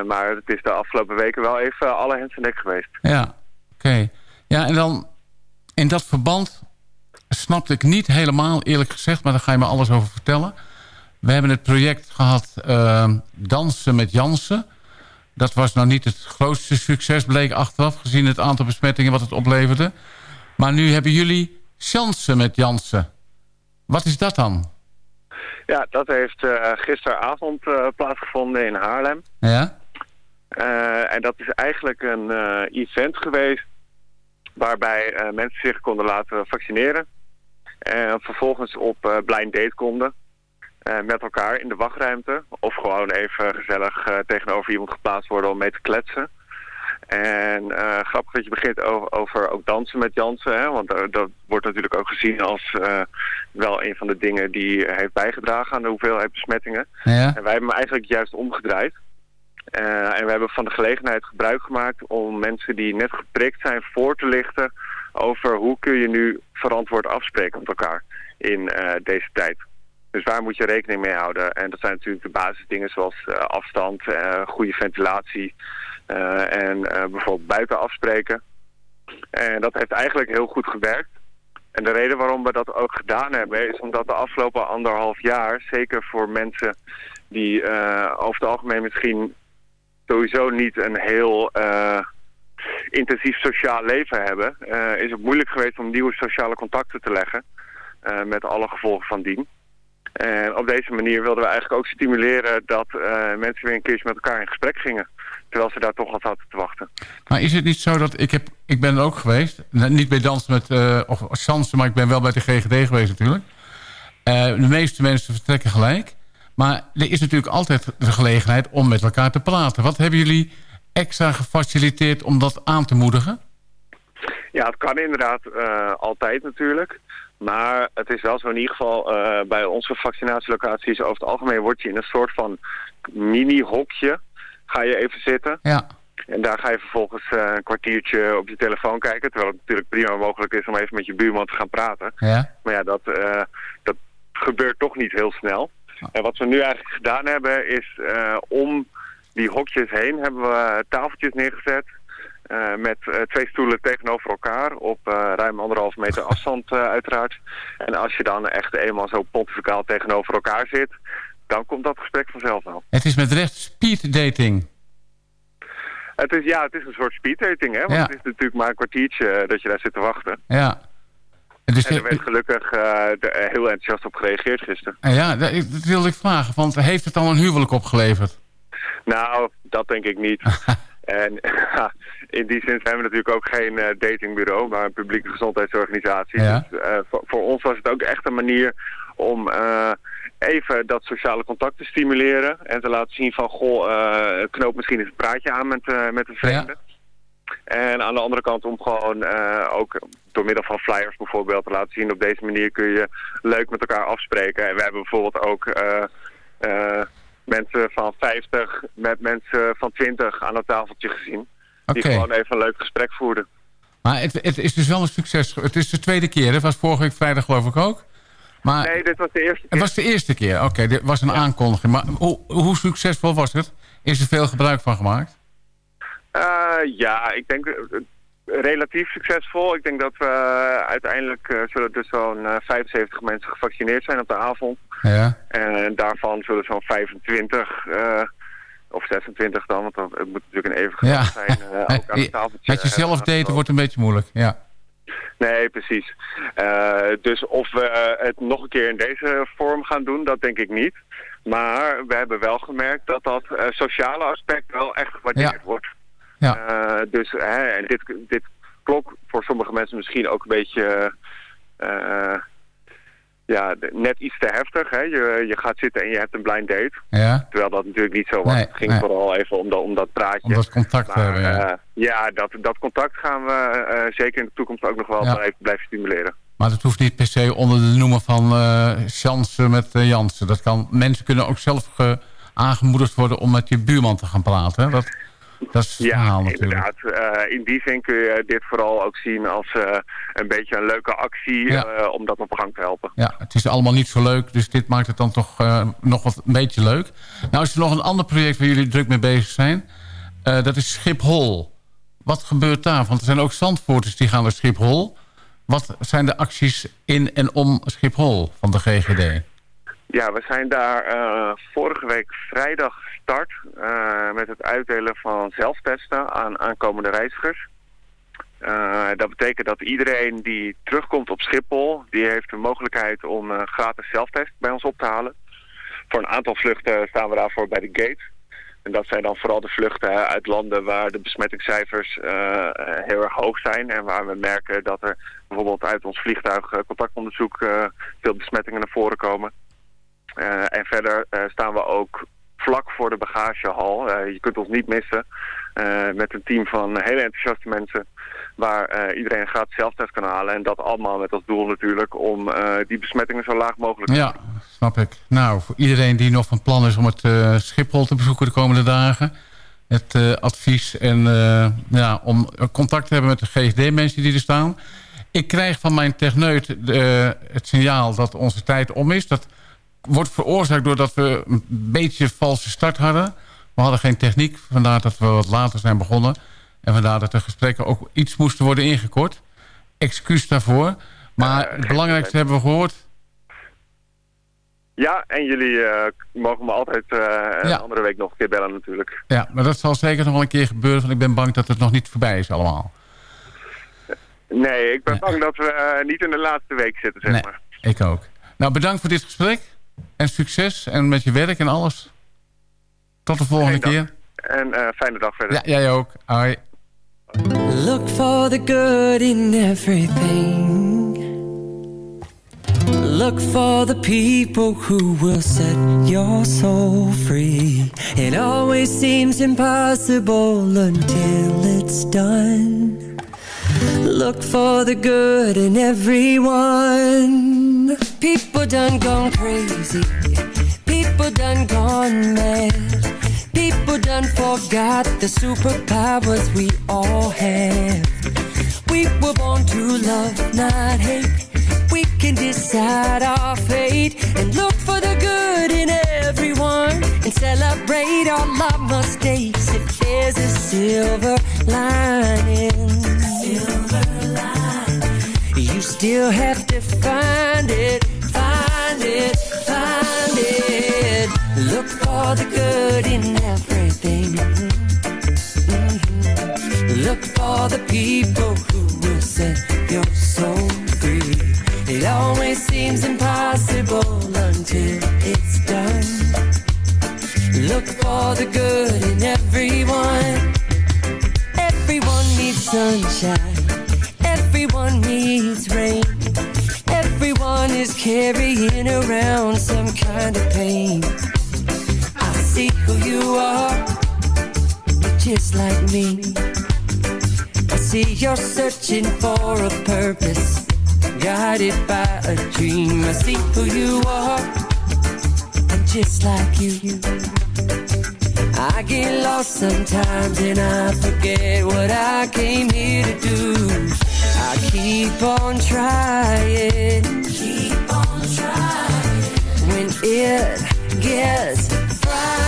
Maar het is de afgelopen weken wel even alle hens en dek geweest. Ja, oké. Ja, en dan in dat verband snapte ik niet helemaal, eerlijk gezegd... maar daar ga je me alles over vertellen. We hebben het project gehad eh, Dansen met Jansen. Dat was nou niet het grootste succes, bleek achteraf... gezien het aantal besmettingen wat het opleverde. Maar nu hebben jullie Chansen met Jansen. Wat is dat dan? Ja, dat heeft eh, gisteravond eh, plaatsgevonden in Haarlem. Ja? Eh, en dat is eigenlijk een event geweest waarbij mensen zich konden laten vaccineren. En vervolgens op eh, blind date konden. eh, met elkaar in de wachtruimte. Of gewoon even gezellig eh, tegenover iemand geplaatst worden om mee te kletsen. En eh, grappig dat je begint over, over ook dansen met Jansen. Hè? Want eh, dat wordt natuurlijk ook gezien als eh, wel een van de dingen die heeft bijgedragen aan de hoeveelheid besmettingen. Ja. En wij hebben hem eigenlijk juist omgedraaid. Eh, en we hebben van de gelegenheid gebruik gemaakt om mensen die net geprikt zijn voor te lichten over hoe kun je nu verantwoord afspreken met elkaar in eh, deze tijd. Dus waar moet je rekening mee houden? En dat zijn natuurlijk de basisdingen zoals eh, afstand, eh, goede ventilatie en bijvoorbeeld buiten afspreken. En dat heeft eigenlijk heel goed gewerkt. En de reden waarom we dat ook gedaan hebben is omdat de afgelopen anderhalf jaar, zeker voor mensen die over het algemeen misschien sowieso niet een heel intensief sociaal leven hebben, eh, is het moeilijk geweest om nieuwe sociale contacten te leggen. eh, met alle gevolgen van dien. En op deze manier wilden we eigenlijk ook stimuleren dat eh, mensen weer een keertje met elkaar in gesprek gingen. Terwijl ze daar toch al zaten te wachten. Maar is het niet zo dat... Ik, heb, ik ben er ook geweest. Nou, Niet bij dansen met... of Chansen, maar ik ben wel bij de GGD geweest natuurlijk. De meeste mensen vertrekken gelijk. Maar er is natuurlijk altijd de gelegenheid om met elkaar te praten. Wat hebben jullie extra gefaciliteerd om dat aan te moedigen? Ja, het kan inderdaad eh, altijd natuurlijk. Maar het is wel zo in ieder geval eh, bij onze vaccinatielocaties over het algemeen word je in een soort van mini-hokje. Ga je even zitten. Ja. En daar ga je vervolgens eh, een kwartiertje op je telefoon kijken. Terwijl het natuurlijk prima mogelijk is om even met je buurman te gaan praten. Ja. Maar ja, dat, dat gebeurt toch niet heel snel. En wat we nu eigenlijk gedaan hebben is om die hokjes heen hebben we tafeltjes neergezet. eh, met eh, twee stoelen tegenover elkaar op eh, ruim anderhalf meter afstand eh, uiteraard. En als je dan echt eenmaal zo pontificaal tegenover elkaar zit, dan komt dat gesprek vanzelf wel. Het is met recht speed dating. Het is, ja, het is een soort speeddating, hè? Want Ja. het is natuurlijk maar een kwartiertje eh, dat je daar zit te wachten. Ja. Dus, en er werd gelukkig eh, eh, heel enthousiast op gereageerd gisteren. eh, ja, dat, dat wilde ik vragen. Want heeft het al een huwelijk opgeleverd? Nou, dat denk ik niet. en in die zin zijn we natuurlijk ook geen eh, datingbureau, maar een publieke gezondheidsorganisatie. Ja. Dus eh, voor, voor ons was het ook echt een manier om eh, even dat sociale contact te stimuleren. En te laten zien van, goh, knoop misschien eens een praatje aan met, met een vreemde. En aan de andere kant om gewoon ook door middel van flyers bijvoorbeeld te laten zien... op deze manier kun je leuk met elkaar afspreken. En we hebben bijvoorbeeld ook mensen van 50 met mensen van 20 aan het tafeltje gezien. Die gewoon even een leuk gesprek voerden. Maar het, het is dus wel een succes. Het is de tweede keer. Het was vorige week vrijdag geloof ik ook. Maar Nee, dit was de eerste het was de eerste keer. Oké, dit was een aankondiging. Maar hoe, hoe succesvol was het? Is er veel gebruik van gemaakt? Eh, ja, ik denk eh, relatief succesvol. Ik denk dat we eh, uiteindelijk eh, zullen dus zo'n eh, 75 mensen gevaccineerd zijn op de avond. Ja. En daarvan zullen zo'n 25 eh, of 26 dan, want dat- het moet natuurlijk een even Ja. zijn, eh, ook aan het tafeltje. Met jezelf daten wordt een beetje moeilijk. Ja. Nee, precies. Eh, dus of we het nog een keer in deze vorm gaan doen, dat denk ik niet. Maar we hebben wel gemerkt dat dat eh, sociale aspect wel echt gewaardeerd wordt. Ja. Eh, dus hè, en dit, dit klonk voor sommige mensen misschien ook een beetje eh, ja, net iets te heftig. Hè? Je, je gaat zitten en je hebt een blind date. Ja. Terwijl dat natuurlijk niet zo was. Nee, het ging nee. vooral even om dat, om dat praatje. Om dat contact Maar, hebben, ja. eh, ja, dat, dat contact gaan we zeker in de toekomst ook nog wel Ja. blijven, blijven stimuleren. Maar dat hoeft niet per se onder de noemer van Jansen met eh, Jansen. Dat kan, mensen kunnen ook zelf ge- aangemoedigd worden om met je buurman te gaan praten. Hè? Dat, dat is het verhaal natuurlijk. Inderdaad, eh, in die zin kun je dit vooral ook zien als eh, een beetje een leuke actie Ja. eh, om dat op gang te helpen. Ja, het is allemaal niet zo leuk, dus dit maakt het dan toch nog wat een beetje leuk. Nou is er nog een ander project waar jullie druk mee bezig zijn. Dat is Schiphol. Wat gebeurt daar? Want er zijn ook Zandvoorters die gaan naar Schiphol. Wat zijn de acties in en om Schiphol van de GGD? Ja, we zijn daar vorige week vrijdag eh, met het uitdelen van zelftesten aan aankomende reizigers. Eh, dat betekent dat iedereen die terugkomt op Schiphol, die heeft de mogelijkheid om een gratis zelftest bij ons op te halen. Voor een aantal vluchten staan we daarvoor bij de gate. En dat zijn dan vooral de vluchten uit landen waar de besmettingscijfers eh, eh, heel erg hoog zijn. En waar we merken dat er bijvoorbeeld uit ons vliegtuig eh, contactonderzoek eh, veel besmettingen naar voren komen. Eh, en verder eh, staan we ook vlak voor de bagagehal. Eh, je kunt ons niet missen. eh, met een team van hele enthousiaste mensen. Waar eh, iedereen een gratis zelftest kan halen. En dat allemaal met als doel natuurlijk om die besmettingen zo laag mogelijk te Ja, snap ik. Nou, voor iedereen die nog van plan is om het Schiphol te bezoeken de komende dagen... het advies en ja, om contact te hebben met de GGD-mensen die er staan. Ik krijg van mijn techneut het signaal dat onze tijd om is. Dat wordt veroorzaakt doordat we een beetje valse start hadden. We hadden geen techniek, vandaar dat we wat later zijn begonnen. En vandaar dat de gesprekken ook iets moesten worden ingekort. Excuus daarvoor. Maar het belangrijkste hebben we gehoord. Ja, en jullie eh, mogen me altijd eh, een Ja. andere week nog een keer bellen natuurlijk. Ja, maar dat zal zeker nog wel een keer gebeuren. Want ik ben bang dat het nog niet voorbij is allemaal. Nee, ik ben bang dat we eh, niet in de laatste week zitten, zeg Nee, maar. ik ook. Nou, bedankt voor dit gesprek. En succes. En met je werk en alles. Tot de volgende keer. En eh, fijne dag verder. Ja, jij ook. Hoi. Look for the good in everything. Look for the people who will set your soul free. It always seems impossible until it's done. Look for the good in everyone. People done gone crazy. People done gone mad. People done forgot the superpowers we all have. We were born to love, not hate. We can decide our fate and look for the good in everyone and celebrate all our mistakes if there's a silver lining. You still have to find it, find it, find it. Look for the good in everything. Mhm. Look for the people who will set your soul free. It always seems impossible until it's done. Look for the good in everyone. Sunshine. Everyone needs rain. Everyone is carrying around some kind of pain. I see who you are. You're just like me. I see you're searching for a purpose, guided by a dream. I see who you are. I'm just like you. I get lost sometimes and I forget what I came here to do. I keep on trying. Keep on trying. When it gets frightening,